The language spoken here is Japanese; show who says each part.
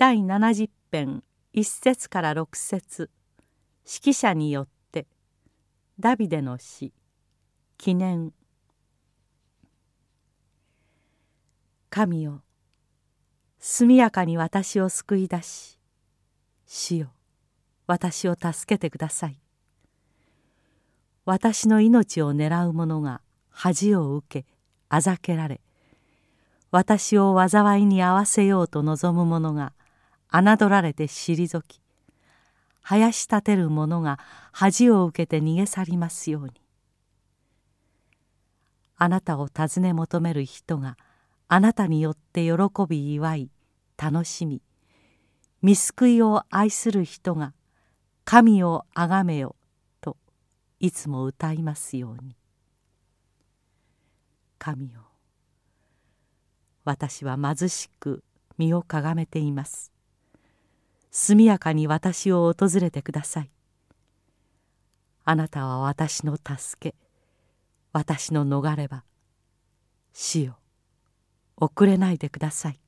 Speaker 1: 第70編1節から6節。指揮者によって。ダビデの詩記念。神よ速やかに私を救い出し。主よ私を助けてください。私の命を狙う者が恥を受けあざけられ。私を災いに合わせようと望む者が侮られて退き生やし立てる者が恥を受けて逃げ去りますように。あなたを尋ね求める人があなたによって喜び祝い楽しみ見救いを愛する人が神をあがめよといつも歌いますように。神よ私は貧しく身をかがめています。速やかに私を訪れてください。あなたは私の助け私の逃れ場死よ遅れないでください。